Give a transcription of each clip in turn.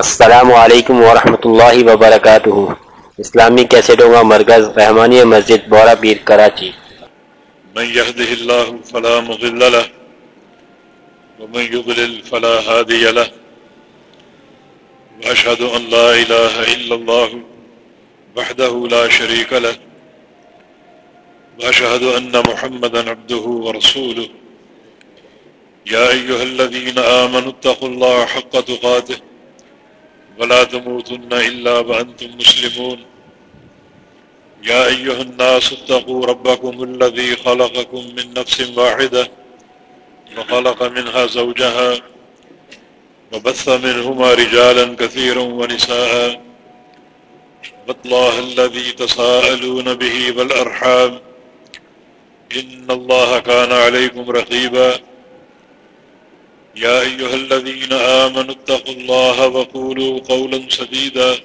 السلام علیکم ورحمۃ اللہ وبرکاتہ۔ اسلامی کیسٹوں کا مرکز رحمانی مسجد بورا پیر کراچی۔ من يهده الله فلا مضل له ومن يضلل فلا هادي له وأشهد أن لا إله إلا الله وحده لا شريك له وأشهد أن محمدا عبده ورسوله۔ يا أيها الذين آمنوا اتقوا الله حق تقاته ولا تموتن إلا وأنتم مسلمون. يا أيها الناس اتقوا ربكم الذي خلقكم من نفس واحدة وخلق منها زوجها وبث منهما رجالا كثيرا ونساء. والله الذي تساءلون به والأرحام. إن الله كان عليكم رقيبا. يا أيها الذين آمنوا اتقوا الله وقولوا قولا سديدا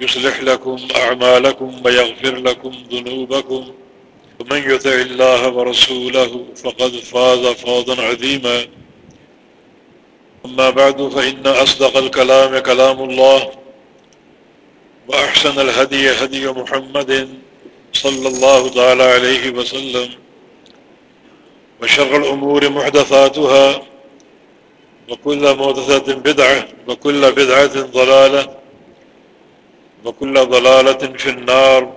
يصلح لكم أعمالكم ويغفر لكم ذنوبكم. ومن يتع الله ورسوله فقد فاز فوضا عظيما. أما بعد، فإن أصدق الكلام كلام الله وأحسن الهدي هدي محمد صلى الله تعالى عليه وسلم. وشر الأمور محدثاتها وكل محدثة بدعة وكل بدعة ضلالة وكل ضلالة في النار.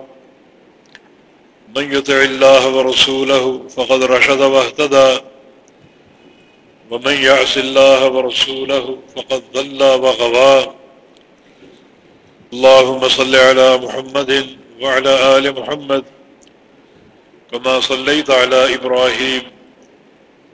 من يطع الله ورسوله فقد رشد واهتدى ومن يعص الله ورسوله فقد ضل وغضى. اللهم صل على محمد وعلى آل محمد كما صليت على إبراهيم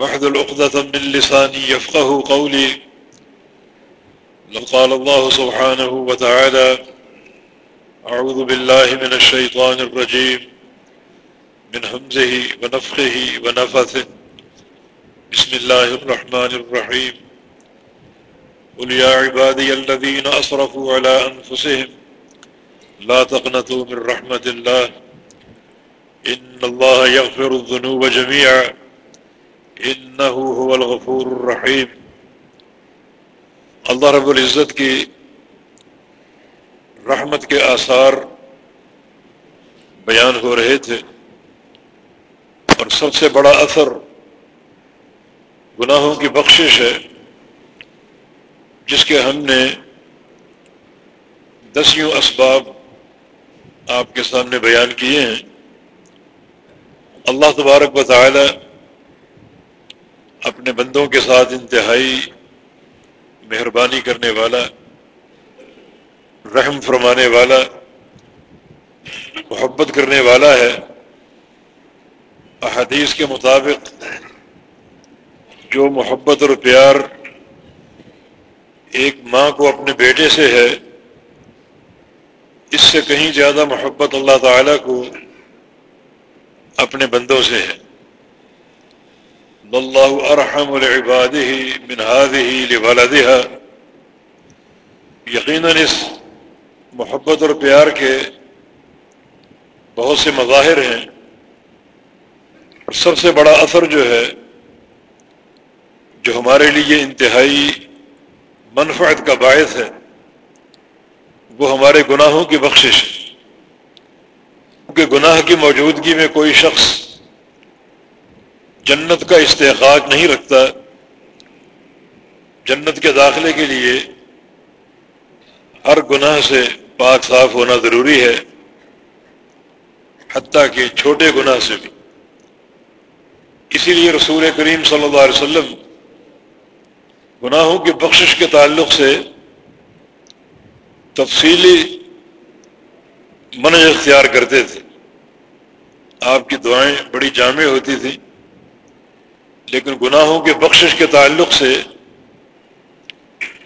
وحد العقدة من لساني يفقه قولي. لقال الله سبحانه وتعالى أعوذ بالله من الشيطان الرجيم، من همزه ونفخه ونفثه. بسم الله الرحمن الرحيم. قل يا عبادي الذين أصرفوا على أنفسهم لا تقنطوا من رحمة الله. إن الله يغفر الذنوب جميعا. إنه هو الغفور الرحيم. اللہ رب العزت کی رحمت کے آثار بیان ہو رہے تھے اور سب سے بڑا اثر گناہوں کی بخشش ہے، جس کے ہم نے دسیوں اسباب آپ کے سامنے بیان کیے ہیں۔ اللہ تبارک و تعالی اپنے بندوں کے ساتھ انتہائی مہربانی کرنے والا، رحم فرمانے والا، محبت کرنے والا ہے۔ احادیث کے مطابق جو محبت اور پیار ایک ماں کو اپنے بیٹے سے ہے، اس سے کہیں زیادہ محبت اللہ تعالی کو اپنے بندوں سے ہے۔ اللہ ارحم العباد من هذه لولدها. یقیناً اس محبت اور پیار کے بہت سے مظاہر ہیں اور سب سے بڑا اثر جو ہے، جو ہمارے لیے انتہائی منفعت کا باعث ہے، وہ ہمارے گناہوں کی بخشش ہے۔ کیونکہ گناہ کی موجودگی میں کوئی شخص جنت کا استحقاق نہیں رکھتا جنت کے داخلے کے لیے ہر گناہ سے پاک صاف ہونا ضروری ہے، حتیٰ کہ چھوٹے گناہ سے بھی۔ اسی لیے رسول کریم صلی اللہ علیہ وسلم گناہوں کی بخشش کے تعلق سے تفصیلی منج اختیار کرتے تھے۔ آپ کی دعائیں بڑی جامع ہوتی تھیں۔ لیکن گناہوں کے بخشش کے تعلق سے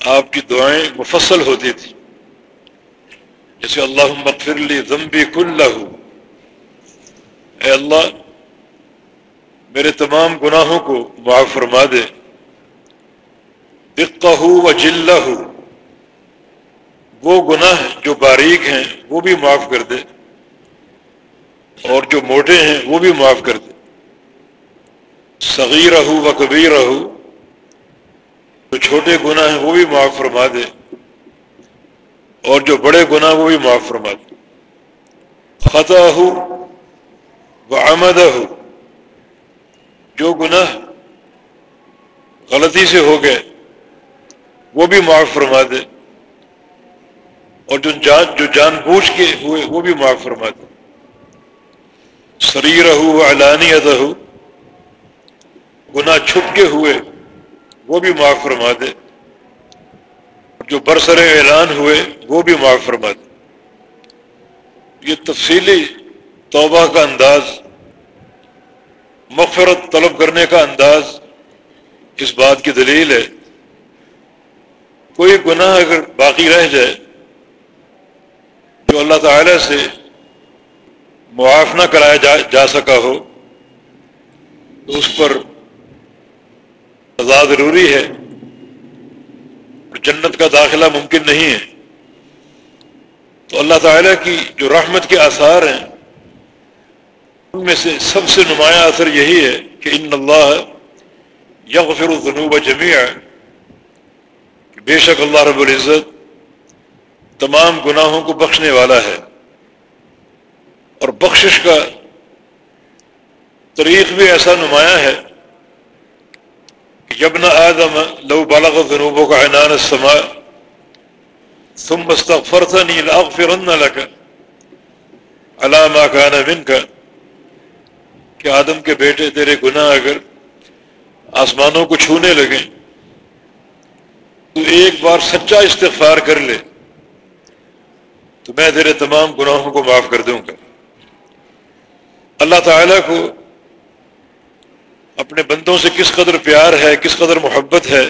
آپ کی دعائیں مفصل ہوتی تھیں جیسے اللہ مغفر لی ذنبی کل اے اللہ، میرے تمام گناہوں کو معاف فرما دے۔ دقہ و جلہ وہ گناہ جو باریک ہیں، وہ بھی معاف کر دے۔ اور جو موٹے ہیں، وہ بھی معاف کر دے۔ صغیر رہو و کبیر رہو جو چھوٹے گناہ ہیں وہ بھی معاف فرما دے، اور جو بڑے گناہ وہ بھی معاف فرما دے۔ خطا ہو و آمدہ ہو جو گناہ غلطی سے ہو گئے، وہ بھی معاف فرما دے۔ اور جو جان جو جان بوجھ کے ہوئے، وہ بھی معاف فرما دے۔ سریر ہو علانی ادا ہو گناہ چھپ کے ہوئے، وہ بھی معاف فرما دے۔ جو برسر اعلان ہوئے، وہ بھی معاف فرما دے۔ یہ تفصیلی توبہ کا انداز، مغفرت طلب کرنے کا انداز اس بات کی دلیل ہے۔ کوئی گناہ اگر باقی رہ جائے، جو اللہ تعالی سے معاف نہ کرایا جا جا سکا ہو، تو اس پر سزا ضروری ہے اور جنت کا داخلہ ممکن نہیں ہے۔ تو اللہ تعالیٰ کی جو رحمت کے آثار ہیں، ان میں سے سب سے نمایاں اثر یہی ہے کہ ان اللہ یغفر الذنوب جمیع کہ بے شک اللہ رب العزت تمام گناہوں کو بخشنے والا ہے۔ اور بخشش کا طریق بھی ایسا نمایاں ہے یبن آدم، لو بالغ ذنوبوں کا عنان السماء، ثم استغفرتني لاغفرن لك. على ما كان منك. کہ آدم کے بیٹے تیرے گناہ اگر آسمانوں کو چھونے لگیں تو ایک بار سچا استغفار کر لے، تو میں تیرے تمام گناہوں کو معاف کر دوں گا۔ اللہ تعالیٰ کو اپنے بندوں سے کس قدر پیار ہے، کس قدر محبت ہے،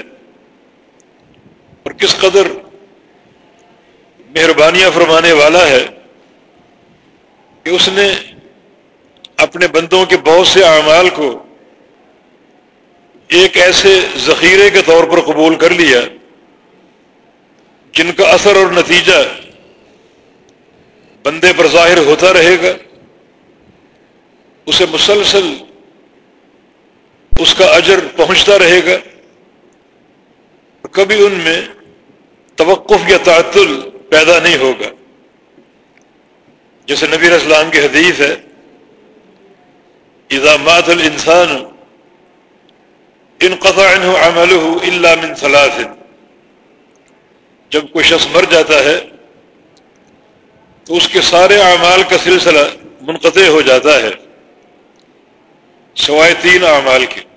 اور کس قدر مہربانیاں فرمانے والا ہے کہ اس نے اپنے بندوں کے بہت سے اعمال کو ایک ایسے ذخیرے کے طور پر قبول کر لیا جن کا اثر اور نتیجہ بندے پر ظاہر ہوتا رہے گا۔ اسے مسلسل اس کا اجر پہنچتا رہے گا، کبھی ان میں توقف یا تعطل پیدا نہیں ہوگا۔ جیسے نبی اسلام کی حدیث ہے مات الانسان، انقطع عنه عمله الا من ثلاث. جب کوئی شخص مر جاتا ہے، تو اس کے سارے اعمال کا سلسلہ منقطع ہو جاتا ہے، سوائے تین اعمال کے۔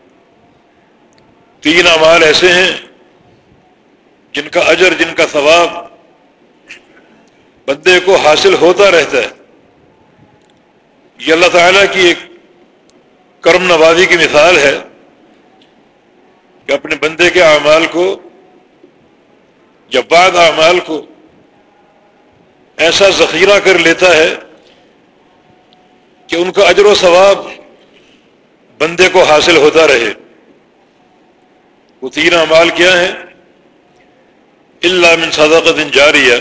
تین اعمال ایسے ہیں جن کا اجر، جن کا ثواب بندے کو حاصل ہوتا رہتا ہے۔ یہ اللہ تعالیٰ کی ایک کرم نوازی کی مثال ہے کہ اپنے بندے کے اعمال کو یا بعد اعمال کو ایسا ذخیرہ کر لیتا ہے کہ ان کا اجر و ثواب بندے کو حاصل ہوتا رہے۔ وہ تین اعمال کیا ہیں؟ اللہ من صدقہ دن جاریہ۔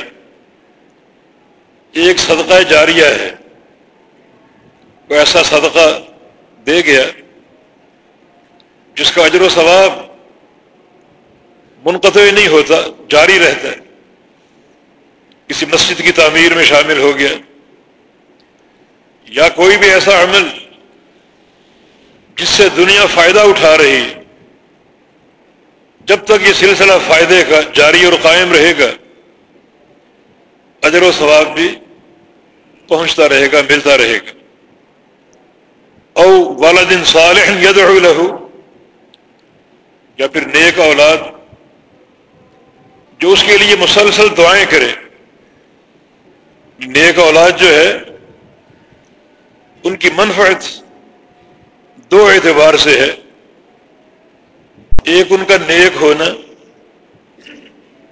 ایک صدقہ جاریہ ہے۔ وہ ایسا صدقہ دے گیا جس کا اجر و ثواب منقطع نہیں ہوتا، جاری رہتا ہے۔ کسی مسجد کی تعمیر میں شامل ہو گیا۔ یا کوئی بھی ایسا عمل جس سے دنیا فائدہ اٹھا رہی جب تک یہ سلسلہ فائدے کا جاری اور قائم رہے گا، اجر و ثواب بھی پہنچتا رہے گا، ملتا رہے گا۔ او والدن صالح یدعو له یا پھر نیک اولاد، جو اس کے لیے مسلسل دعائیں کرے نیک اولاد جو ہے، ان کی منفعت دو اعتبار سے ہے۔ ایک ان کا نیک ہونا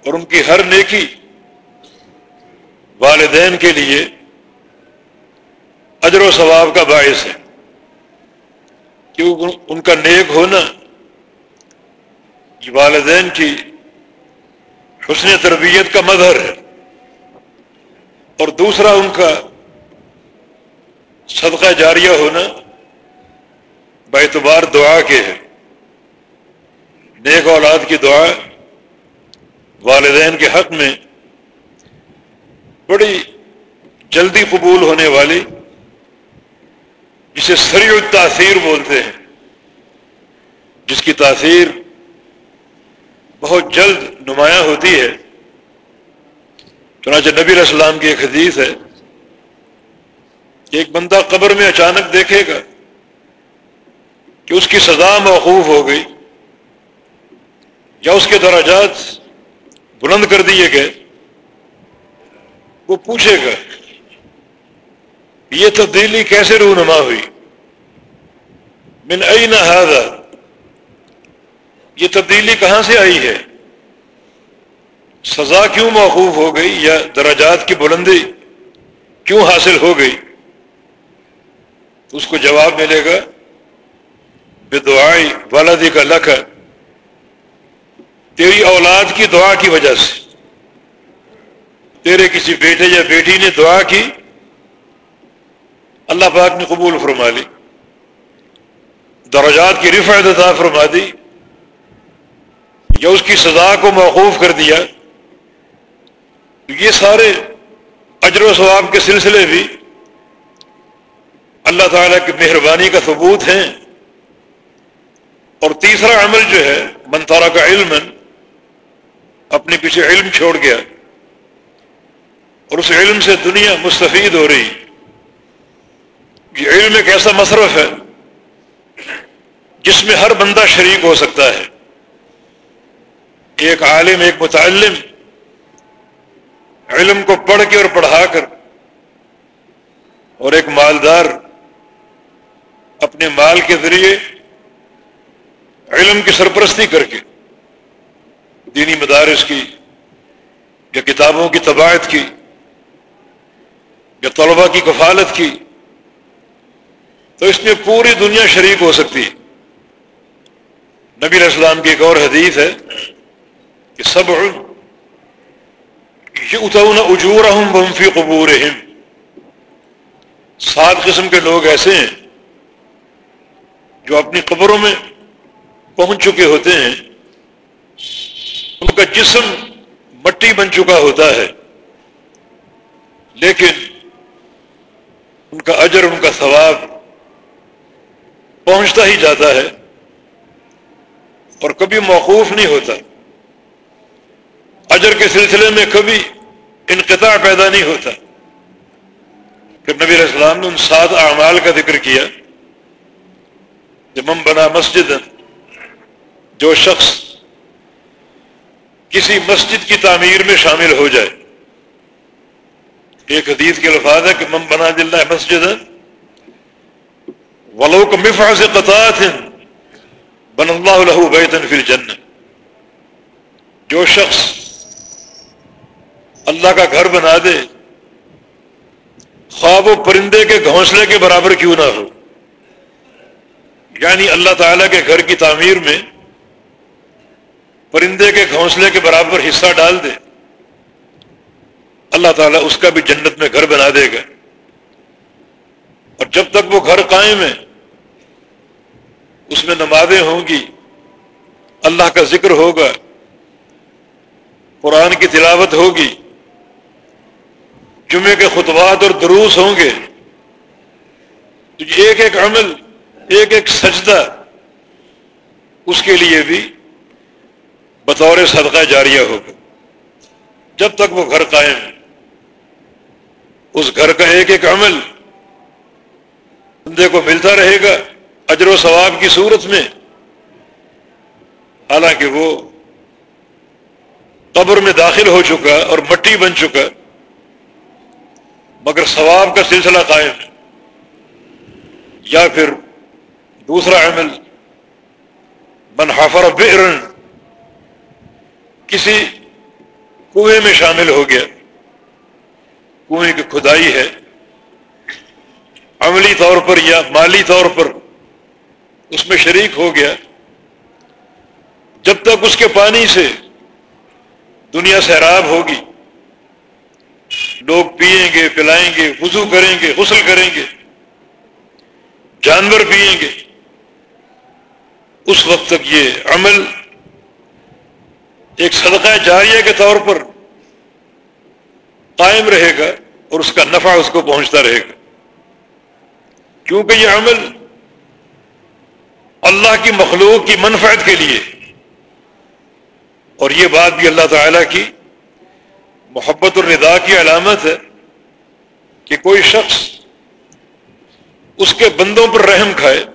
اور ان کی ہر نیکی والدین کے لیے اجر و ثواب کا باعث ہے۔ کہ ان کا نیک ہونا یہ والدین کی حسن تربیت کا مظہر ہے اور دوسرا ان کا صدقہ جاریہ ہونا اعتبار دعا کے ہے۔ نیک اولاد کی دعا والدین کے حق میں بڑی جلدی قبول ہونے والی، جسے سری تاثیر بولتے ہیں، جس کی تاثیر بہت جلد نمایاں ہوتی ہے۔ چنانچہ نبی السلام کی ایک حدیث ہے کہ ایک بندہ قبر میں اچانک دیکھے گا کہ اس کی سزا موقوف ہو گئی۔ یا اس کے دراجات بلند کر دیے گئے، وہ پوچھے گا، یہ تبدیلی کیسے رونما ہوئی؟ من این هذا یہ تبدیلی کہاں سے آئی ہے؟ سزا کیوں موقوف ہو گئی یا دراجات کی بلندی کیوں حاصل ہو گئی؟ اس کو جواب ملے گا بے والدی کا لکھ تیری اولاد کی دعا کی وجہ سے۔ تیرے کسی بیٹے یا بیٹی نے دعا کی۔ اللہ پاک نے قبول فرما لی۔ درجات کی رفعت عطا فرما دی۔ یا اس کی سزا کو موقوف کر دیا۔ یہ سارے اجر و ثواب کے سلسلے بھی اللہ تعالیٰ کی مہربانی کا ثبوت ہیں۔ اور تیسرا عمل جو ہے منتارا کا علم اپنے پیچھے علم چھوڑ گیا اور اس علم سے دنیا مستفید ہو رہی یہ علم ایک ایسا مصرف ہے جس میں ہر بندہ شریک ہو سکتا ہے۔ ایک عالم، ایک متعلم علم کو پڑھ کے اور پڑھا کر اور ایک مالدار اپنے مال کے ذریعے علم کی سرپرستی کر کے دینی مدارس کی، یا کتابوں کی طباعت کی، یا طلبہ کی کفالت کی، تو اس میں پوری دنیا شریک ہو سکتی ہے۔ نبی اسلام کی ایک اور حدیث ہے کہ سب اتنا اجور ہوں بمفی قبور سات قسم کے لوگ ایسے ہیں جو اپنی قبروں میں پہنچ چکے ہوتے ہیں۔ ان کا جسم مٹی بن چکا ہوتا ہے، لیکن ان کا اجر، ان کا ثواب پہنچتا ہی جاتا ہے اور کبھی موقوف نہیں ہوتا۔ اجر کے سلسلے میں کبھی انقطاع پیدا نہیں ہوتا۔ پھر نبی علیہ السلام نے ان سات اعمال کا ذکر کیا۔ جب ہم بنا مسجد جو شخص کسی مسجد کی تعمیر میں شامل ہو جائے۔ ایک حدیث کے الفاظ ہے کہ مم بنا دل مسجد ولو کا مفا سے قطعات بن اللہ الہ بیتن فی الجنہ۔ جو شخص اللہ کا گھر بنا دے، خواب و پرندے کے گھونسلے کے برابر کیوں نہ ہو۔ یعنی اللہ تعالیٰ کے گھر کی تعمیر میں پرندے کے گھونسلے کے برابر حصہ ڈال دے۔ اللہ تعالیٰ اس کا بھی جنت میں گھر بنا دے گا۔ اور جب تک وہ گھر قائم ہے، اس میں نمازیں ہوں گی۔ اللہ کا ذکر ہوگا۔ قرآن کی تلاوت ہوگی۔ جمعے کے خطبات اور دروس ہوں گے۔ تو ایک ایک عمل، ایک ایک سجدہ اس کے لیے بھی بطور صدقہ جاریہ ہوگا جب تک وہ گھر قائم ہے اس گھر کا ایک ایک عمل بندے کو ملتا رہے گا اجر و ثواب کی صورت میں۔ حالانکہ وہ قبر میں داخل ہو چکا اور مٹی بن چکا، مگر ثواب کا سلسلہ قائم ہے۔ یا پھر دوسرا عمل منحفر بئر کسی کنویں میں شامل ہو گیا۔ کنویں کی کھدائی ہے۔ عملی طور پر یا مالی طور پر اس میں شریک ہو گیا۔ جب تک اس کے پانی سے دنیا سیراب ہوگی، لوگ پیئیں گے، پلائیں گے، وضو کریں گے، غسل کریں گے، جانور پیئیں گے۔ اس وقت تک یہ عمل ایک صدقہ جاریہ کے طور پر قائم رہے گا اور اس کا نفع اس کو پہنچتا رہے گا۔ کیونکہ یہ عمل اللہ کی مخلوق کی منفعت کے لیے۔ اور یہ بات بھی اللہ تعالی کی محبت الرضا کی علامت ہے کہ کوئی شخص اس کے بندوں پر رحم کھائے،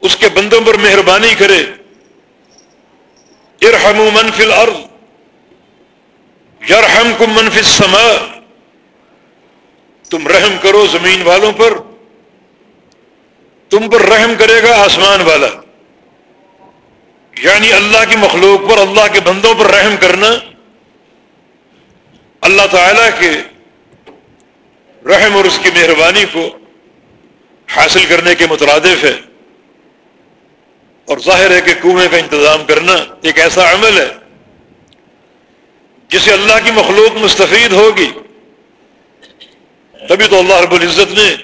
اس کے بندوں پر مہربانی کرے ارحم من فی الارض یرحم کم من فی السماء، تم رحم کرو زمین والوں پر، تم پر رحم کرے گا آسمان والا۔ یعنی اللہ کی مخلوق پر، اللہ کے بندوں پر رحم کرنا۔ اللہ تعالی کے رحم اور اس کی مہربانی کو حاصل کرنے کے مترادف ہے۔ اور ظاہر ہے کہ کنویں کا انتظام کرنا ایک ایسا عمل ہے جسے اللہ کی مخلوق مستفید ہوگی۔ تبھی تو اللہ رب العزت نے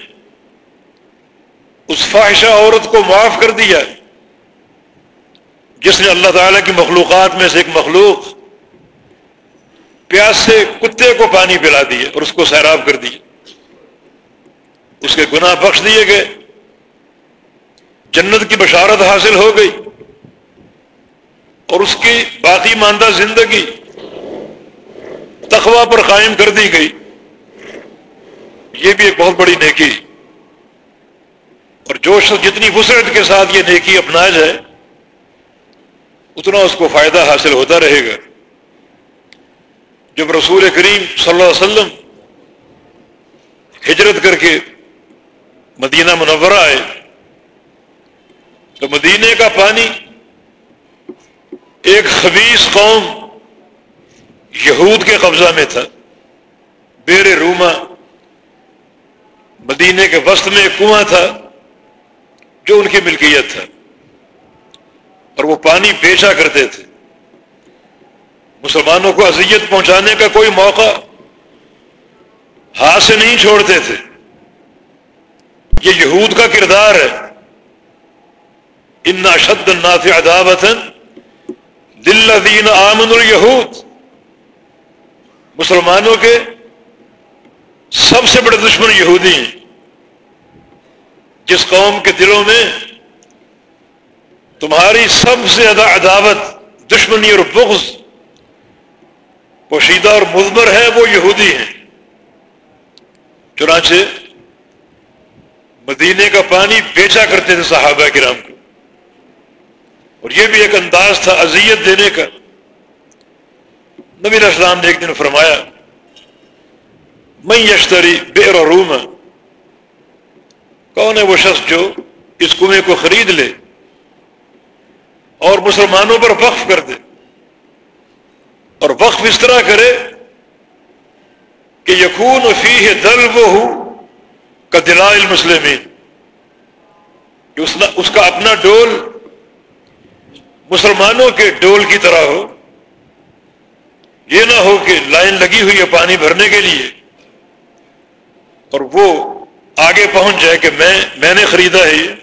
اس فاحشہ عورت کو معاف کر دیا۔ جس نے اللہ تعالی کی مخلوقات میں سے ایک مخلوق پیاس سے کتے کو پانی پلا دیے اور اس کو سیراب کر دیے اس کے گناہ بخش دیے گئے۔ جنت کی بشارت حاصل ہو گئی اور اس کی باقی ماندہ زندگی تخوا پر قائم کر دی گئی۔ یہ بھی ایک بہت بڑی نیکی۔ اور جو شخص جتنی وسعت کے ساتھ یہ نیکی اپنا جائے، اتنا اس کو فائدہ حاصل ہوتا رہے گا۔ جب رسول کریم صلی اللہ علیہ وسلم ہجرت کر کے مدینہ منورہ آئے تو مدینے کا پانی ایک خبیص قوم یہود کے قبضہ میں تھا۔ بیر روما مدینے کے وسط میں ایک کنواں تھا جو ان کی ملکیت تھا۔ اور وہ پانی بیچا کرتے تھے۔ مسلمانوں کو اذیت پہنچانے کا کوئی موقع ہاتھ سے نہیں چھوڑتے تھے۔ یہ یہود کا کردار ہے۔ ان شد الناف عداوت دل دین آمن الہود مسلمانوں کے سب سے بڑے دشمن یہودی ہیں، جس قوم کے دلوں میں تمہاری سب سے زیادہ عداوت، دشمنی اور بغض پوشیدہ اور مضمر ہے وہ یہودی ہیں۔ چنانچہ مدینے کا پانی بیچا کرتے تھے صحابہ کرام کو۔ اور یہ بھی ایک انداز تھا اذیت دینے کا۔ نبی اسلام نے ایک دن فرمایا میں یشتری بیر روم کون ہے وہ شخص جو اس کنویں کو خرید لے اور مسلمانوں پر وقف کر دے؟ اور وقف اس طرح کرے کہ یقون فی ہے دل وہ کا دلا المسلمین کہ اس کا اپنا ڈول مسلمانوں کے ڈول کی طرح ہو، یہ نہ ہو کہ لائن لگی ہوئی ہے پانی بھرنے کے لیے اور وہ آگے پہنچ جائے کہ میں میں نے خریدا ہے یہ،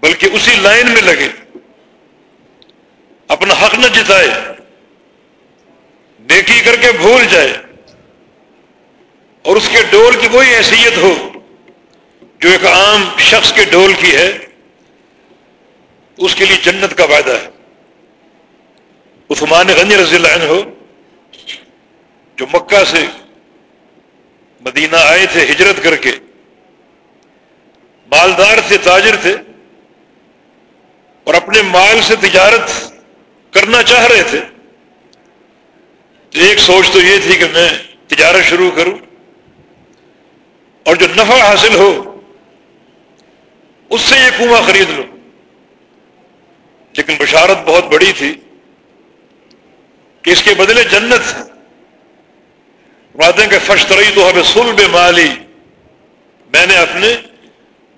بلکہ اسی لائن میں لگے، اپنا حق نہ جتائے، نیکی کر کے بھول جائے۔ اور اس کے ڈول کی وہی حیثیت ہو، جو ایک عام شخص کے ڈول کی ہے۔ اس کے لیے جنت کا وعدہ ہے۔ عثمان غنی رضی اللہ عنہ ہو جو مکہ سے مدینہ آئے تھے، ہجرت کر کے، مالدار تھے، تاجر تھے، اور اپنے مال سے تجارت کرنا چاہ رہے تھے، تو ایک سوچ تو یہ تھی کہ میں تجارت شروع کروں۔ اور جو نفع حاصل ہو، اس سے یہ کنواں خرید لو لیکن بشارت بہت بڑی تھی کہ اس کے بدلے جنت ہیں کہ فشتری تو ہمیں سلب مالی۔ میں نے اپنے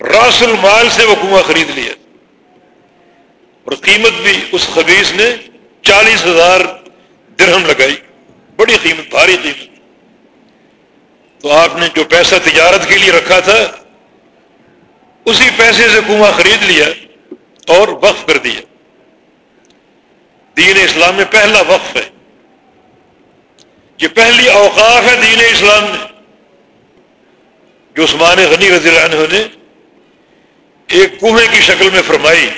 راس المال سے وہ کنواں خرید لیا۔ اور قیمت بھی اس خبیص نے چالیس ہزار درہم لگائی۔ بڑی قیمت، بھاری قیمت۔ تو آپ نے جو پیسہ تجارت کے لیے رکھا تھا، اسی پیسے سے کنواں خرید لیا اور وقف کر دیا۔ دین اسلام میں پہلا وقف ہے۔ یہ پہلی اوقاف ہے دین اسلام میں۔ جو عثمان غنی رضی اللہ عنہ نے ایک کنویں کی شکل میں فرمائی۔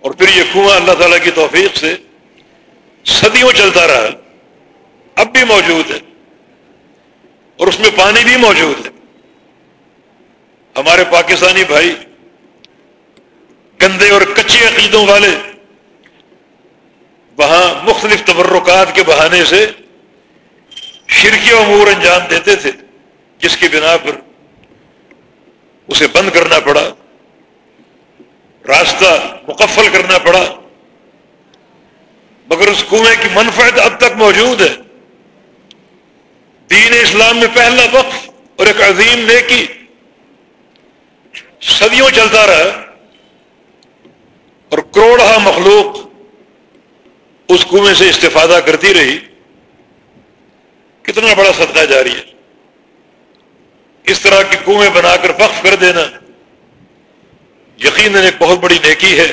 اور پھر یہ کنواں اللہ تعالیٰ کی توفیق سے صدیوں چلتا رہا۔ اب بھی موجود ہے۔ اور اس میں پانی بھی موجود ہے۔ ہمارے پاکستانی بھائی، گندے اور کچے عقیدوں والے وہاں مختلف تبرکات کے بہانے سے شرکی امور انجام دیتے تھے، جس کی بنا پر اسے بند کرنا پڑا، راستہ مکفل کرنا پڑا، مگر اس کنویں کی منفعت اب تک موجود ہے۔ دین اسلام میں پہلا وقف اور ایک عظیم نیکی صدیوں چلتا رہا اور کروڑا مخلوق اس کنویں سے استفادہ کرتی رہی، کتنا بڑا صدقہ جاری ہے۔ اس طرح کے کنویں بنا کر وقف کر دینا، یقیناً ایک بہت بڑی نیکی ہے۔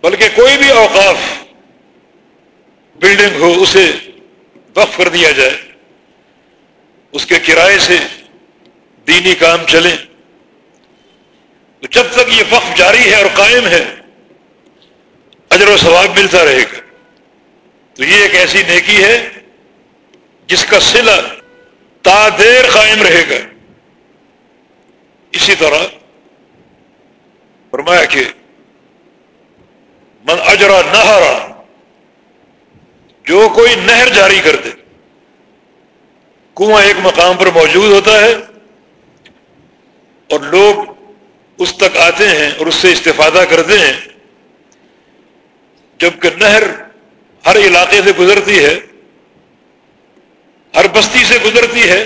بلکہ کوئی بھی اوقاف بلڈنگ ہو، اسے وقف کر دیا جائے۔ اس کے کرائے سے دینی کام چلیں۔ تو جب تک یہ وقف جاری ہے اور قائم ہے اجر و ثواب ملتا رہے گا۔ تو یہ ایک ایسی نیکی ہے جس کا سلا تا دیر قائم رہے گا۔ اسی طرح فرمایا کہ من اجرا نہرا، جو کوئی نہر جاری کر دے، کنواں ایک مقام پر موجود ہوتا ہے اور لوگ اس تک آتے ہیں اور اس سے استفادہ کرتے ہیں۔ جبکہ نہر ہر علاقے سے گزرتی ہے، ہر بستی سے گزرتی ہے،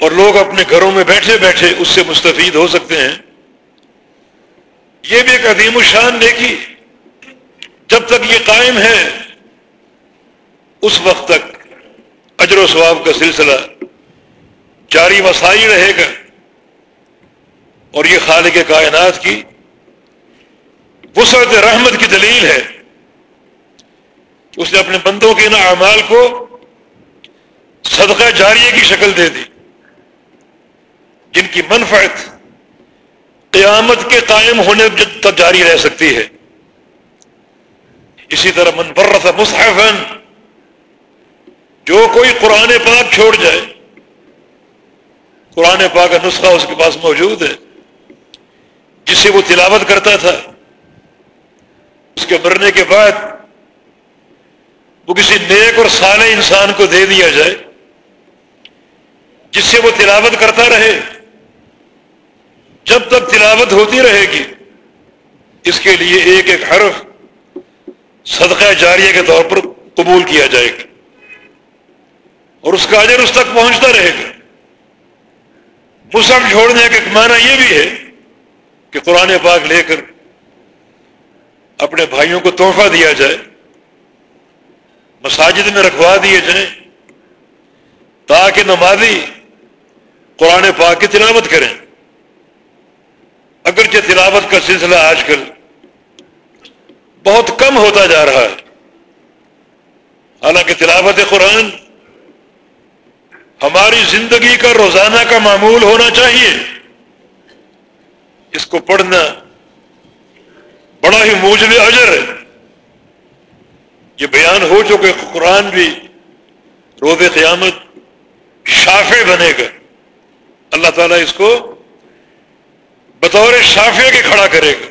اور لوگ اپنے گھروں میں بیٹھے بیٹھے اس سے مستفید ہو سکتے ہیں۔ یہ بھی ایک عظیم الشان دیکھی جب تک یہ قائم ہے، اس وقت تک اجر و ثواب کا سلسلہ جاری وسائی رہے گا۔ اور یہ خالق کائنات کی وسعت رحمت کی دلیل ہے۔ اس نے اپنے بندوں کے ان اعمال کو صدقہ جاریہ کی شکل دے دی۔ جن کی منفعت قیامت کے قائم ہونے تک جاری رہ سکتی ہے۔ اسی طرح من برس مصحفن جو کوئی قرآن پاک چھوڑ جائے، قرآن پاک کا نسخہ اس کے پاس موجود ہے، جسے وہ تلاوت کرتا تھا۔ کے مرنے کے بعد وہ کسی نیک اور سالے انسان کو دے دیا جائے، جس سے وہ تلاوت کرتا رہے، جب تک تلاوت ہوتی رہے گی، اس کے لیے ایک ایک حرف صدقہ جاریہ کے طور پر قبول کیا جائے گا۔ اور اس کا اجر اس تک پہنچتا رہے گا۔ مسلم چھوڑنے کا ایک معنی یہ بھی ہے کہ قرآن پاک لے کر اپنے بھائیوں کو تحفہ دیا جائے، مساجد میں رکھوا دیے جائیں تاکہ نمازی قرآن پاک کی تلاوت کریں۔ اگرچہ تلاوت کا سلسلہ آج کل بہت کم ہوتا جا رہا ہے، حالانکہ تلاوت قرآن ہماری زندگی کا روزانہ کا معمول ہونا چاہیے۔ اس کو پڑھنا بڑا ہی موجب اجر ہے۔ یہ بیان ہو چکے قرآن بھی روز قیامت شافع بنے گا۔ اللہ تعالیٰ اس کو بطور شافع کے کھڑا کرے گا۔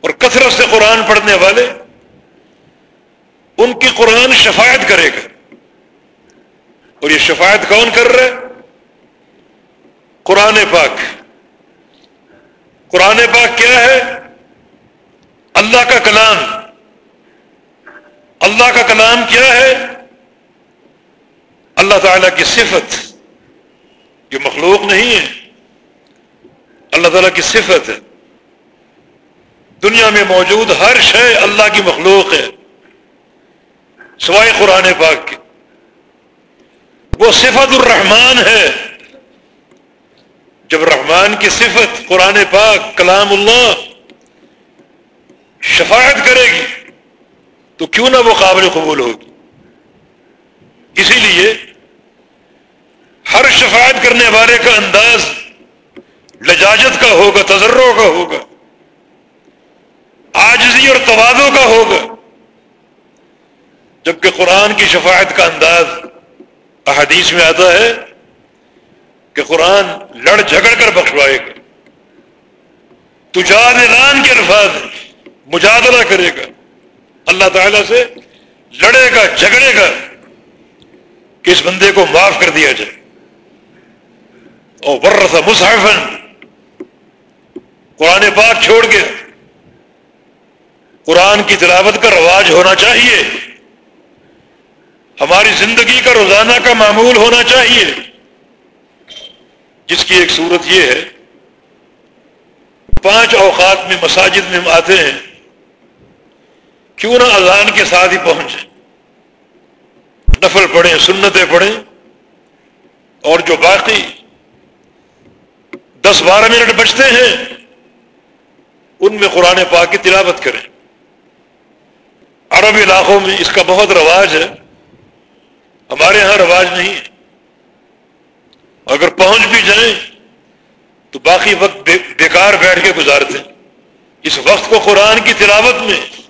اور کثرت سے قرآن پڑھنے والے ان کی قرآن شفاعت کرے گا۔ اور یہ شفاعت کون کر رہے قرآن پاک۔ قرآن پاک کیا ہے؟ اللہ کا کلام۔ اللہ کا کلام کیا ہے؟ اللہ تعالیٰ کی صفت یہ مخلوق نہیں ہے۔ اللہ تعالیٰ کی صفت۔ ہے دنیا میں موجود ہر شے اللہ کی مخلوق ہے۔ سوائے قرآن پاک کے۔ وہ صفت الرحمان ہے۔ جب رحمان کی صفت قرآن پاک کلام اللہ شفاعت کرے گی تو کیوں نہ وہ قابل قبول ہوگی اسی لیے ہر شفاعت کرنے والے کا انداز لجاجت کا ہوگا تجروں کا ہوگا آجزی اور توازوں کا ہوگا، جبکہ قرآن کی شفاعت کا انداز احادیث میں آتا ہے کہ قرآن لڑ جھگڑ کر بخشوائے گا۔ تجاد اعلان کے الفاظ مجادلہ کرے گا۔ اللہ تعالی سے لڑے گا، جھگڑے گا کہ اس بندے کو معاف کر دیا جائے۔ اور ورثہ مصحفن قرآن پاک چھوڑ کے قرآن کی تلاوت کا رواج ہونا چاہیے۔ ہماری زندگی کا روزانہ کا معمول ہونا چاہیے۔ جس کی ایک صورت یہ ہے، پانچ اوقات میں مساجد میں ہم آتے ہیں۔ کیوں نہ اذان کے ساتھ ہی پہنچے؟ نفل پڑھیں، سنتیں پڑھیں۔ اور جو باقی دس بارہ منٹ بچتے ہیں، ان میں قرآن پاک کی تلاوت کریں۔ عرب علاقوں میں اس کا بہت رواج ہے۔ ہمارے ہاں رواج نہیں ہے۔ اگر پہنچ بھی جائیں، تو باقی وقت بیکار بیٹھ کے گزارتے ہیں۔ اس وقت کو قرآن کی تلاوت میں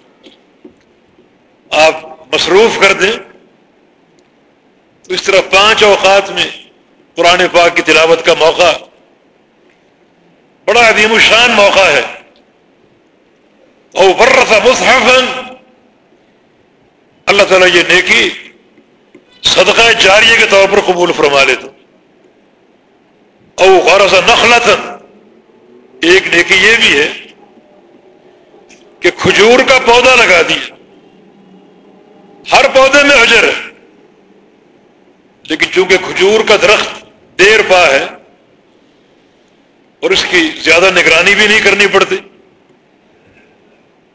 آپ مصروف کر دیں، تو اس طرح پانچ اوقات میں قرآن پاک کی تلاوت کا موقع بڑا عظیم الشان موقع ہے۔ اور مصحف اللہ تعالیٰ یہ نیکی صدقہ جاریہ کے طور پر قبول فرما لیتا او غرض نخلتن ایک نیکی یہ بھی ہے کہ کھجور کا پودا لگا دیا۔ ہر پودے میں اجر ہے۔ لیکن چونکہ کھجور کا درخت دیر پا ہے اور اس کی زیادہ نگرانی بھی نہیں کرنی پڑتی،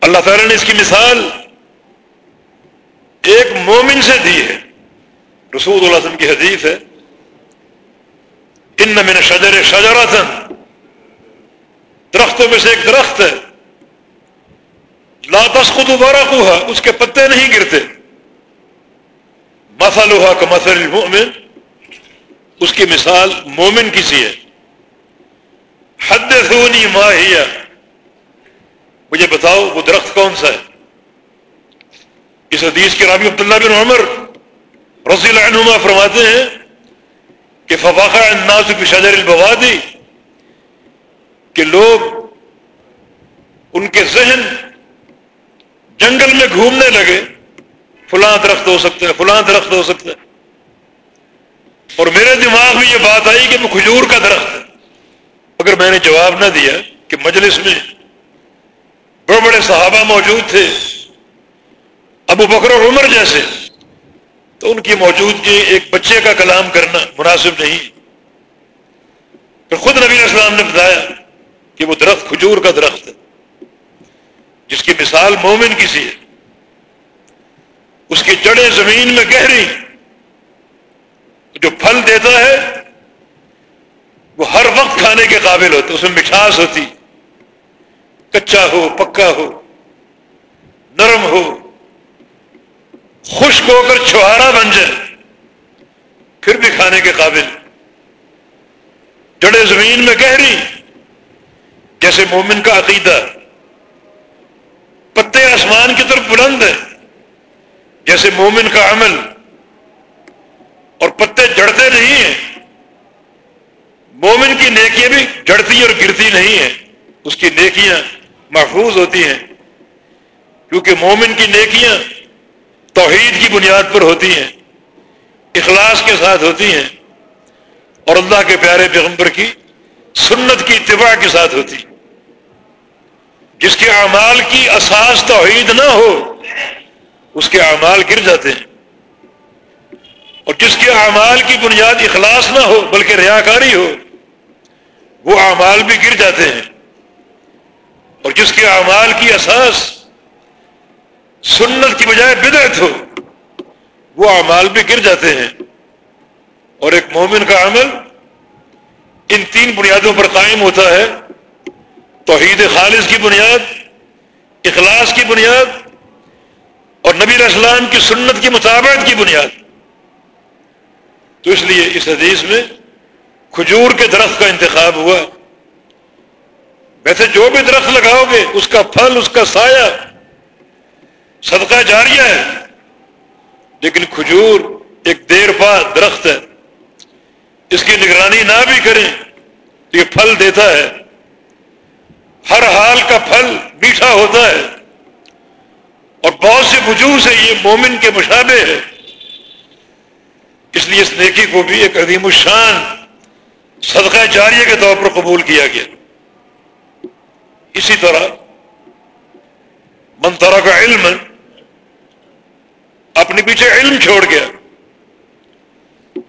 اللہ تعالی نے اس کی مثال ایک مومن سے دی ہے۔ رسول اللہ وسلم کی حدیث ہے، ان من شجر شجراتن درختوں میں سے ایک درخت ہے، لا تسقط ورقها اس کے پتے نہیں گرتے۔ مسلوحا کا مسل اس کی مثال مومن کسی ہے۔ حد سونی ماہیا مجھے بتاؤ وہ درخت کون سا ہے۔ اس حدیث کے رابی عبداللہ بن عمر رضی اللہ عنہما فرماتے ہیں کہ فواقع الناس شجر البوادی کہ لوگ ان کے ذہن جنگل میں گھومنے لگے۔ فلاں درخت ہو سکتا ہے فلاں درخت ہو سکتا ہے اور میرے دماغ میں یہ بات آئی کہ وہ کھجور کا درخت ہے۔ اگر میں نے جواب نہ دیا کہ مجلس میں بڑے بڑے صحابہ موجود تھے، ابو بکر اور عمر جیسے۔ تو ان کی موجودگی ایک بچے کا کلام کرنا مناسب نہیں۔ پھر خود نبی اسلام نے بتایا کہ وہ درخت کھجور کا درخت ہے۔ جس کی مثال مومن کسی ہے۔ اس کی جڑیں زمین میں گہری جو پھل دیتا ہے، وہ ہر وقت کھانے کے قابل ہوتا اس میں مٹھاس ہوتی، کچا ہو، پکا ہو، نرم ہو، خشک ہو کر چھوارا بن جائے، پھر بھی کھانے کے قابل۔ جڑے زمین میں گہری، جیسے مومن کا عقیدہ، پتے آسمان کی طرف بلند ہے جیسے مومن کا عمل اور پتے جڑتے نہیں ہیں، مومن کی نیکیاں بھی جڑتی اور گرتی نہیں ہیں، اس کی نیکیاں محفوظ ہوتی ہیں۔ کیونکہ مومن کی نیکیاں توحید کی بنیاد پر ہوتی ہیں، اخلاص کے ساتھ ہوتی ہیں اور اللہ کے پیارے پیغمبر کی سنت کی اتباع کے ساتھ ہوتی۔ جس کے اعمال کی اساس توحید نہ ہو اس کے اعمال گر جاتے ہیں۔ اور جس کے اعمال کی بنیاد اخلاص نہ ہو، بلکہ ریاکاری ہو، وہ اعمال بھی گر جاتے ہیں۔ اور جس کے اعمال کی اساس سنت کی بجائے بدعت ہو، وہ اعمال بھی گر جاتے ہیں۔ اور ایک مومن کا عمل ان تین بنیادوں پر قائم ہوتا ہے۔ توحید خالص کی بنیاد، اخلاص کی بنیاد اور نبی اسلام کی سنت کی مطابقت کی بنیاد۔ تو اس لیے اس حدیث میں کھجور کے درخت کا انتخاب ہوا۔ ویسے جو بھی درخت لگاؤ گے، اس کا پھل، اس کا سایہ صدقہ جاریہ ہے۔ لیکن کھجور ایک دیر پا درخت ہے۔ اس کی نگرانی نہ بھی کریں، یہ پھل دیتا ہے۔ ہر حال کا پھل میٹھا ہوتا ہے۔ اور بہت سے وجوہ سے یہ مومن کے مشابے ہے۔ اس لیے اس نیکی کو بھی ایک عظیم الشان صدقہ جاریہ کے طور پر قبول کیا گیا۔ اسی طرح منترا کا علم اپنے پیچھے علم چھوڑ گیا۔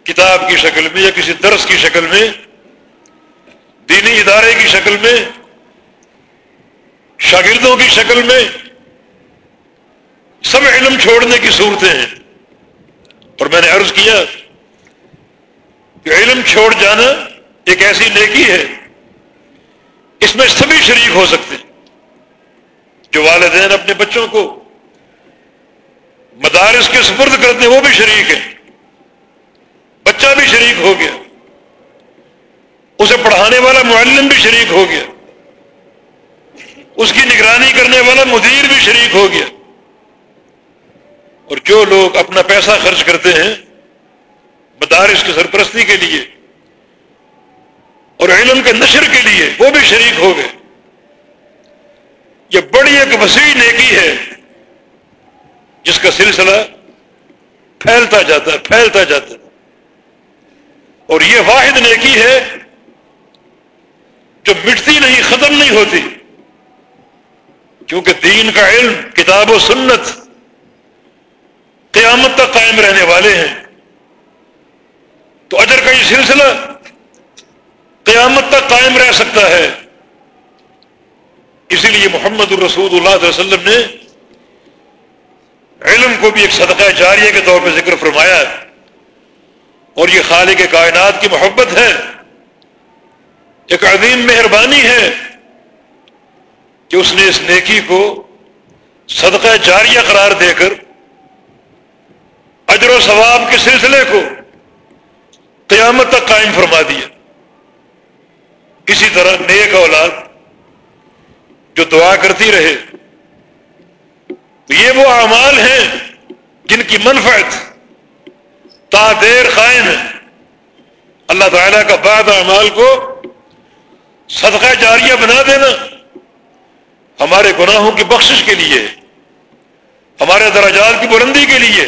کتاب کی شکل میں یا کسی درس کی شکل میں، دینی ادارے کی شکل میں، شاگردوں کی شکل میں سب علم چھوڑنے کی صورتیں ہیں۔ اور میں نے عرض کیا کہ علم چھوڑ جانا ایک ایسی نیکی ہے، اس میں سبھی شریک ہو سکتے ہیں۔ جو والدین اپنے بچوں کو مدارس کے سپرد کرتے ہیں، وہ بھی شریک ہیں۔ بچہ بھی شریک ہو گیا۔ اسے پڑھانے والا معلم بھی شریک ہو گیا۔ اس کی نگرانی کرنے والا مدیر بھی شریک ہو گیا۔ اور جو لوگ اپنا پیسہ خرچ کرتے ہیں، مدارس کی سرپرستی کے لیے اور علم کے نشر کے لیے وہ بھی شریک ہو گئے۔ یہ بڑی ایک وسیع نیکی ہے، جس کا سلسلہ پھیلتا جاتا ہے، پھیلتا جاتا ہے۔ اور یہ واحد نیکی ہے جو مٹتی نہیں، ختم نہیں ہوتی، کیونکہ دین کا علم، کتاب و سنت قیامت تک قائم رہنے والے ہیں۔ تو اجر کا یہ سلسلہ قیامت تک قائم رہ سکتا ہے۔ اسی لیے محمد الرسول اللہ علیہ وسلم نے علم کو بھی ایک صدقہ جاریہ کے طور پہ ذکر فرمایا اور یہ خالق کائنات کی محبت ہے۔ ایک عظیم مہربانی ہے کہ اس نے اس نیکی کو صدقہ جاریہ قرار دے کر اجر و ثواب کے سلسلے کو قیامت تک قائم فرما دیا۔ اسی طرح نیک اولاد جو دعا کرتی رہے، تو یہ وہ اعمال ہیں جن کی منفعت تا دیر قائم ہے۔ اللہ تعالیٰ کا بعد اعمال کو صدقہ جاریہ بنا دینا ہمارے گناہوں کی بخشش کے لیے، ہمارے درجات کی بلندی کے لیے۔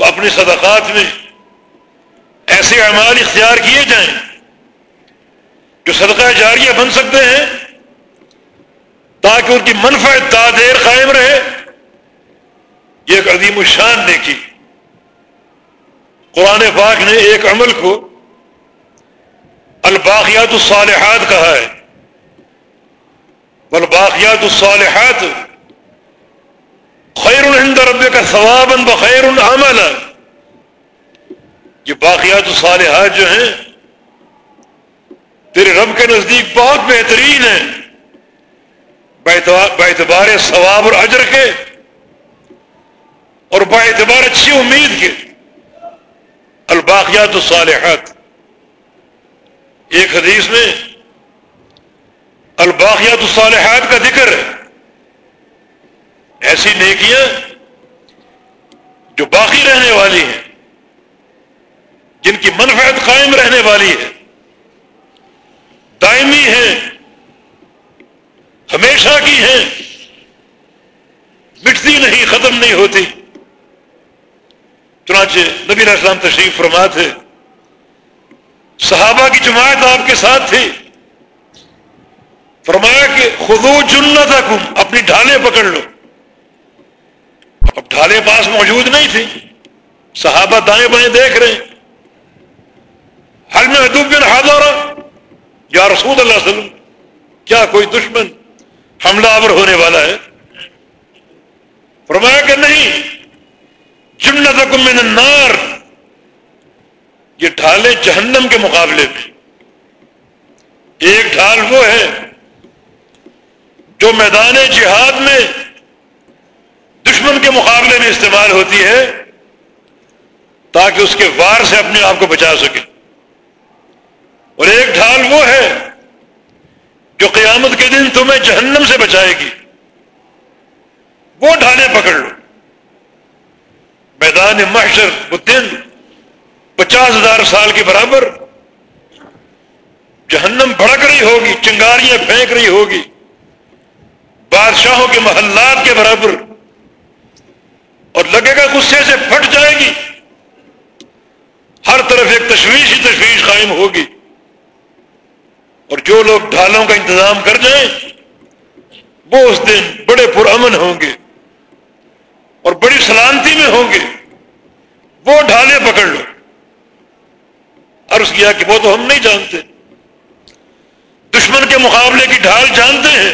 تو اپنی صدقات میں ایسے اعمال اختیار کیے جائیں جو صدقہ جاریہ بن سکتے ہیں تاکہ ان کی منفعت تا دیر قائم رہے۔ یہ ایک عظیم الشان نے کی قرآن پاک نے ایک عمل کو الباقیات الصالحات کہا ہے۔ الباقیات الصالحات خیر الحمد رب کا ثواب بخیر العمل یہ باقیات الصالحات جو ہیں، تیرے رب کے نزدیک بہت بہترین ہیں۔ اعتبار ثواب اور اجر کے اور با اعتبار اچھی امید کے۔ الباقیات الصالحات ایک حدیث میں الباقیات الصالحات کا ذکر ہے۔ ایسی نیکیاں جو باقی رہنے والی ہیں، جن کی منفعت قائم رہنے والی ہے دائمی ہیں، ہمیشہ کی ہیں، مٹتی نہیں، ختم نہیں ہوتی۔ چنانچہ نبی علیہ السلام تشریف فرما تھے۔ صحابہ کی جماعت آپ کے ساتھ تھی۔ فرمایا کہ خدو جنت اپنی ڈھالیں پکڑ لو۔ اب ڈھالے پاس موجود نہیں تھی۔ صحابہ دائیں بائیں دیکھ رہے ہیں۔ حل میں ادوب بن حاضر یا رسول اللہ علیہ وسلم، کیا کوئی دشمن حملہ آور ہونے والا ہے؟ فرمایا کہ نہیں۔ جمنت من النار۔ یہ ڈھالے جہنم کے مقابلے میں۔ ایک ڈھال وہ ہے جو میدان جہاد میں دشمن کے مقابلے میں استعمال ہوتی ہے تاکہ اس کے وار سے اپنے آپ کو بچا سکے۔ اور ایک ڈھال وہ ہے جو قیامت کے دن تمہیں جہنم سے بچائے گی۔ وہ ڈھالے پکڑ لو۔ میدان محشر وہ دن پچاس ہزار سال کے برابر جہنم بھڑک رہی ہوگی، چنگاریاں پھینک رہی ہوگی۔ بادشاہوں کے محلات کے برابر اور لگے گا غصے سے پھٹ جائے گی۔ ہر طرف ایک تشویش ہی تشویش قائم ہوگی۔ اور جو لوگ ڈھالوں کا انتظام کر جائیں، وہ اس دن بڑے پرامن ہوں گے اور بڑی سلامتی میں ہوں گے۔ وہ ڈھالے پکڑ لو۔ عرض کیا کہ وہ تو ہم نہیں جانتے۔ دشمن کے مقابلے کی ڈھال جانتے ہیں،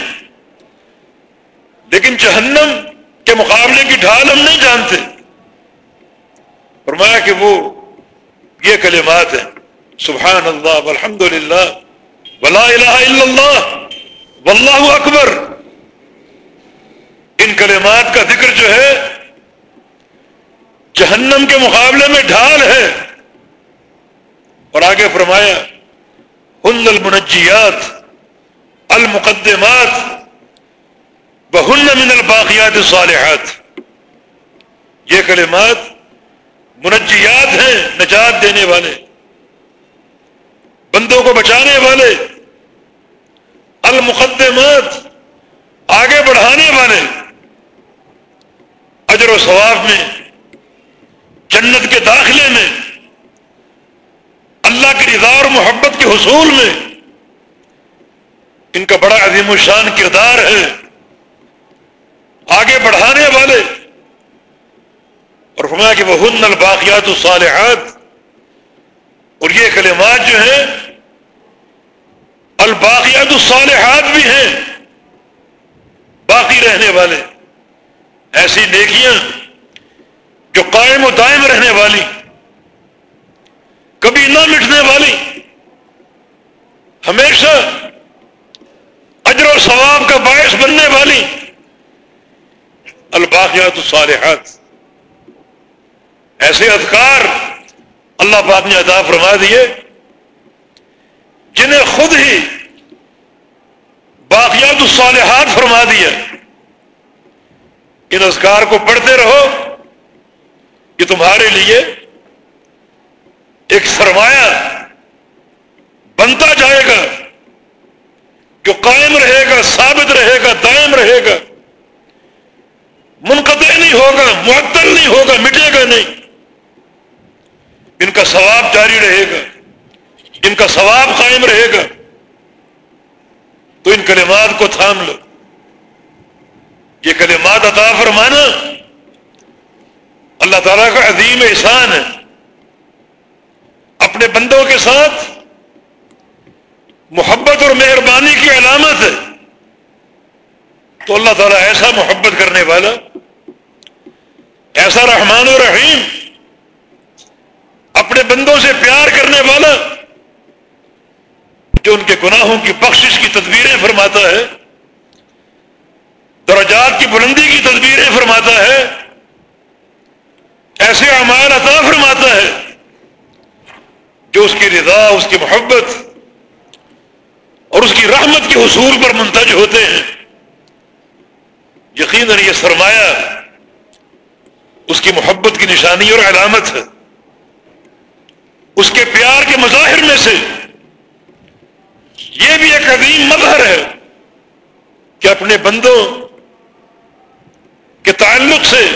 لیکن جہنم کے مقابلے کی ڈھال ہم نہیں جانتے۔ فرمایا کہ وہ یہ کلمات ہیں۔ سبحان اللہ الحمد للہ ولا الہ الا اللہ واللہ اکبر۔ ان کلمات کا ذکر جو ہے، جہنم کے مقابلے میں ڈھال ہے۔ اور آگے فرمایا، ہن المنجیات، المقدمات۔ بہن من الباقیات الصالحات یہ کلمات منجیات ہیں نجات دینے والے، بندوں کو بچانے والے، المقدمات آگے بڑھانے والے۔ اجر و ثواب میں، جنت کے داخلے میں، اللہ کی رضا اور محبت کے حصول میں۔ ان کا بڑا عظیم الشان کردار ہے۔ آگے بڑھانے والے۔ اور فرمایا کہ وہ ہن الباقیات الصالحات۔ اور یہ کلمات جو ہیں الباقیات الصالحات بھی ہیں۔ باقی رہنے والے۔ ایسی نیکیاں جو قائم و دائم رہنے والی۔ کبھی نہ مٹنے والی۔ ہمیشہ اجر و ثواب کا باعث بننے والی۔ الباقیات الصالحات۔ ایسے اذکار اللہ پاک نے عطا فرما دیے، جنہیں خود ہی باقیات الصالحات فرما دیا ان اذکار کو پڑھتے رہو کہ تمہارے لیے ایک سرمایہ بنتا جائے گا، جو قائم رہے گا، ثابت رہے گا، دائم رہے گا۔ منقطع نہیں ہوگا، معطل نہیں ہوگا، مٹے گا نہیں۔ ان کا ثواب جاری رہے گا۔ ان کا ثواب قائم رہے گا۔ تو ان کلمات کو تھام لو۔ یہ کلمات عطا فرمانا اللہ تعالیٰ کا عظیم احسان ہے۔ اپنے بندوں کے ساتھ محبت اور مہربانی کی علامت ہے۔ تو اللہ تعالیٰ ایسا محبت کرنے والا، ایسا رحمان و رحیم، اپنے بندوں سے پیار کرنے والا، جو ان کے گناہوں کی بخشش کی تدبیریں فرماتا ہے، درجات کی بلندی کی تدبیریں فرماتا ہے، ایسے اعمال عطا فرماتا ہے، جو اس کی رضا، اس کی محبت اور اس کی رحمت کے حصول پر منتج ہوتے ہیں۔ یقیناً یہ سرمایہ اس کی محبت کی نشانی اور علامت ہے۔ اس کے پیار کے مظاہر میں سے یہ بھی ایک عظیم مظہر ہے کہ اپنے بندوں کے تعلق سے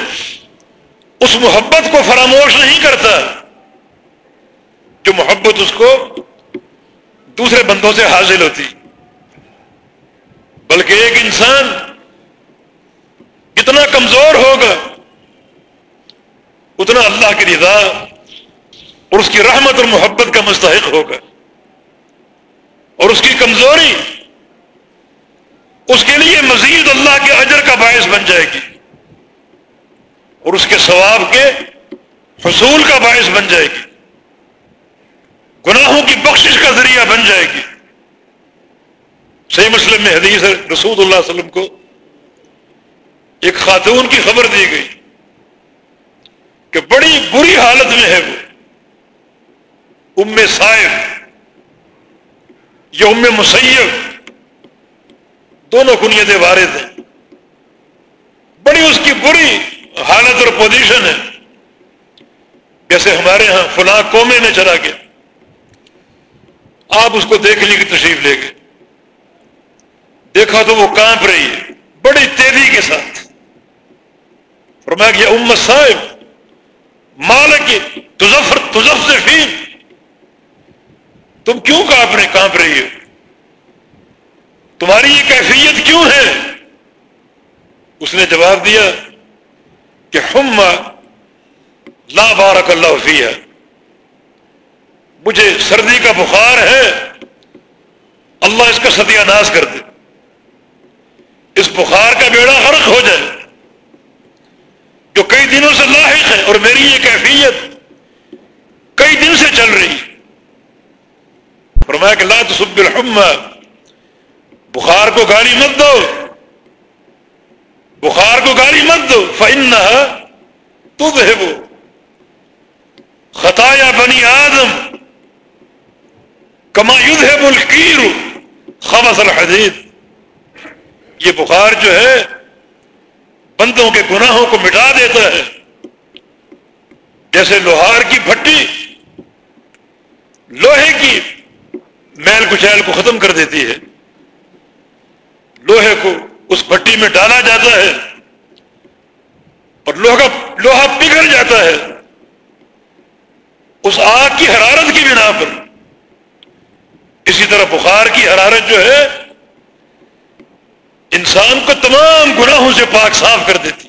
اس محبت کو فراموش نہیں کرتا جو محبت اس کو دوسرے بندوں سے حاصل ہوتی۔ بلکہ ایک انسان اتنا کمزور ہوگا، اتنا اللہ کی رضا اور اس کی رحمت اور محبت کا مستحق ہوگا۔ اور اس کی کمزوری، اس کے لیے مزید اللہ کے اجر کا باعث بن جائے گی۔ اور اس کے ثواب کے حصول کا باعث بن جائے گی۔ گناہوں کی بخشش کا ذریعہ بن جائے گی۔ صحیح مسلم میں حدیث رسول اللہ علیہ وسلم کو ایک خاتون کی خبر دی گئی کہ بڑی بری حالت میں ہے وہ۔ ام صاحب یا ام مسیب، دونوں کنیتیں وارد ہیں۔ بڑی اس کی بری حالت اور پوزیشن ہے۔ جیسے ہمارے ہاں فلاں قومے میں چلا گیا۔ آپ اس کو دیکھنے کی تشریف لے گئے۔ دیکھا تو وہ کانپ رہی ہے، بڑی تیزی کے ساتھ۔ فرمایا کہ امت صاحب، مالک تجفر تجف سے فی تم کیوں کانپ رہے کانپ رہی ہے تمہاری یہ کیفیت کیوں ہے؟ اس نے جواب دیا کہ ہم لا بارک اللہ فی ہے مجھے سردی کا بخار ہے۔ اللہ اس کا ستیہ ناز کر دے۔ اس بخار کا بیڑا غرق ہو جائے۔ جو کئی دنوں سے لاحق ہے اور میری یہ کیفیت کئی دن سے چل رہی فرمایا کہ لا تصب الحمہ بخار کو گالی مت دو۔ بخار کو گالی مت دو۔ فن تو ہے وہ خطایا بنی آدم۔ کما یدھ ہے ملکیر خبص الحدید یہ بخار جو ہے بندوں کے گناہوں کو مٹا دیتا ہے۔ جیسے لوہار کی بھٹی لوہے کی میل کچیل کو ختم کر دیتی ہے۔ لوہے کو اس بھٹی میں ڈالا جاتا ہے۔ اور لوہا لوہا پگھل جاتا ہے۔ اس آگ کی حرارت کی بنا پر۔ اسی طرح بخار کی حرارت جو ہے انسان کو تمام گناہوں سے پاک صاف کر دیتی۔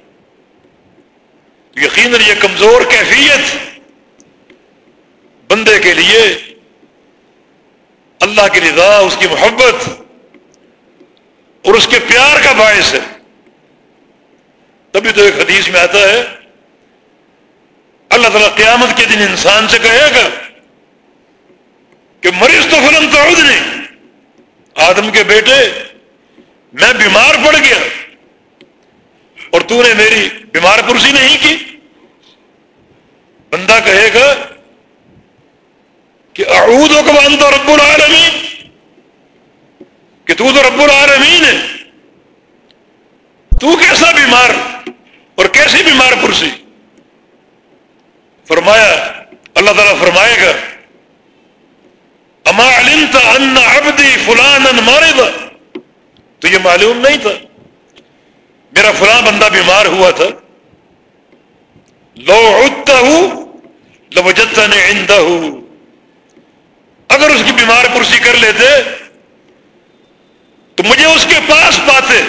یقیناً یہ کمزور کیفیت بندے کے لیے اللہ کی رضا، اس کی محبت اور اس کے پیار کا باعث ہے۔ تبھی تو ایک حدیث میں آتا ہے، اللہ تعالیٰ قیامت کے دن انسان سے کہے گا کہ مریض تو فلم تو نہیں، آدم کے بیٹے میں بیمار پڑ گیا اور تو نے میری بیمار پرسی نہیں کی۔ بندہ کہے گا کہ اعوذ و کمان تو رب العالمین۔ کہ تو تو رب العالمین ہے۔ تو کیسا بیمار اور کیسی بیمار پرسی۔ فرمایا، اللہ تعالیٰ فرمائے گا، اما علمت ان عبدی فلانا مارد تو یہ معلوم نہیں تھا۔ میرا فلاں بندہ بیمار ہوا تھا۔ لو عدتا ہوں لوجتا نے اگر اس کی بیمار کرسی کر لیتے، تو مجھے اس کے پاس پاتے۔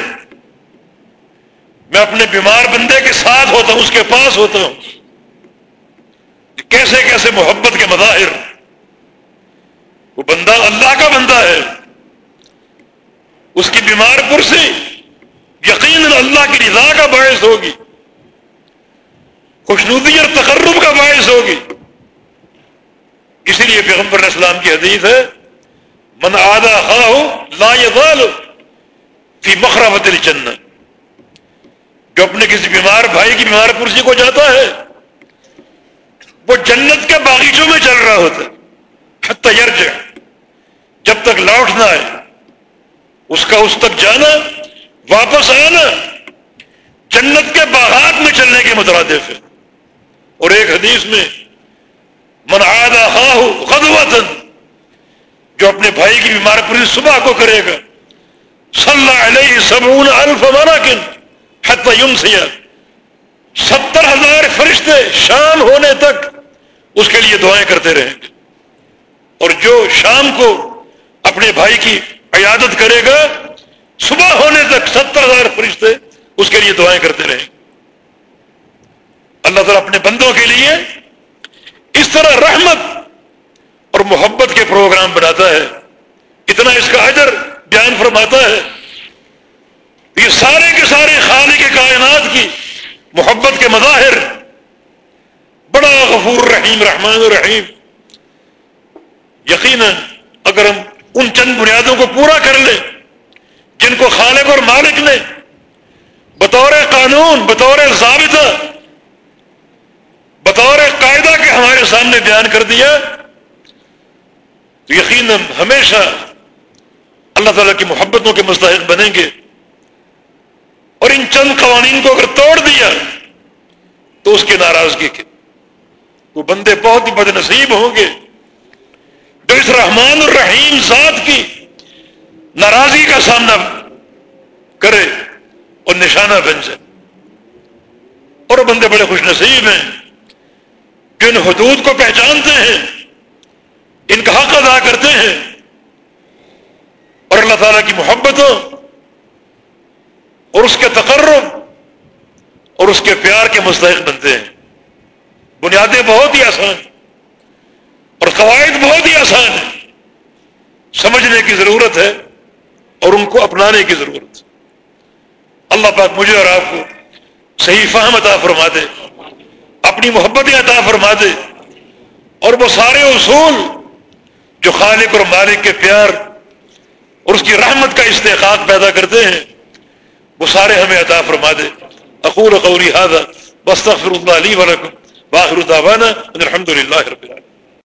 میں اپنے بیمار بندے کے ساتھ ہوتا ہوں، اس کے پاس ہوتا ہوں۔ کیسے کیسے محبت کے مظاہر۔ وہ بندہ اللہ کا بندہ ہے۔ اس کی بیمار پرسی، یقیناً اللہ کی رضا کا باعث ہوگی۔ خوشنودی اور تقرب کا باعث ہوگی۔ اسی لیے پیغمبر اسلام کی حدیث ہے، من آدھا خواہ ہو لا یزال فی مخرافت الجنت جو اپنے کسی بیمار بھائی کی بیمار پرسی کو جاتا ہے، وہ جنت کے باغیچوں میں چل رہا ہوتا ہے، حتی یرجع، جب تک لوٹ نہ آئے اس کا اس تک جانا، واپس آنا، جنت کے باغات میں چلنے کے مترادف ہے۔ اور ایک حدیث میں، من آدھا خواہ جو اپنے بھائی کی بیمار پوری صبح کو کرے گا صلی علیہ سبون الف مراکن حتی یمسیہ ستر ہزار فرشتے شام ہونے تک اس کے لیے دعائیں کرتے رہیں گے۔ اور جو شام کو اپنے بھائی کی عیادت کرے گا، صبح ہونے تک ستر ہزار فرشتے اس کے لیے دعائیں کرتے رہیں۔ اللہ اللہ تعالیٰ اپنے بندوں کے لیے اس طرح رحمت اور محبت کے پروگرام بناتا ہے۔ اتنا اس کا اجر بیان فرماتا ہے۔ یہ سارے کے سارے خالی کے کائنات کی محبت کے مظاہر۔ بڑا غفور رحیم، رحمان الرحیم یقیناً اگر ہم ان چند بنیادوں کو پورا کر لیں جن کو خالق اور مالک نے بطور قانون، بطور ضابطہ، بطور قاعدہ کے ہمارے سامنے بیان کر دیا، تو یقیناً ہمیشہ اللہ تعالیٰ کی محبتوں کے مستحق بنیں گے۔ اور ان چند قوانین کو اگر توڑ دیا، تو اس کی ناراضگی کے وہ بندے بہت ہی بد نصیب ہوں گے۔ جو اس رحمان الرحیم ذات کی ناراضگی کا سامنا کرے اور نشانہ بن جائے۔ اور بندے بڑے خوش نصیب ہیں جو ان حدود کو پہچانتے ہیں، ان کا حق ادا کرتے ہیں۔ اور اللہ تعالیٰ کی محبتوں اور اس کے تقرب اور اس کے پیار کے مستحق بنتے ہیں۔ بنیادیں بہت ہی آسان اور قواعد بہت ہی آسان ہیں۔ سمجھنے کی ضرورت ہے اور ان کو اپنانے کی ضرورت ہے۔ اللہ پاک مجھے اور آپ کو صحیح فہم عطا فرما دے، اپنی محبتیں عطا فرما دے اور وہ سارے اصول جو خالق اور مالک کے پیار اور اس کی رحمت کا استحقاق پیدا کرتے ہیں، وہ سارے ہمیں عطا فرما دے۔ اقول قولی هذا واستغفر الله لي ولكم واخر دعوانا ان الحمد لله رب العالمين۔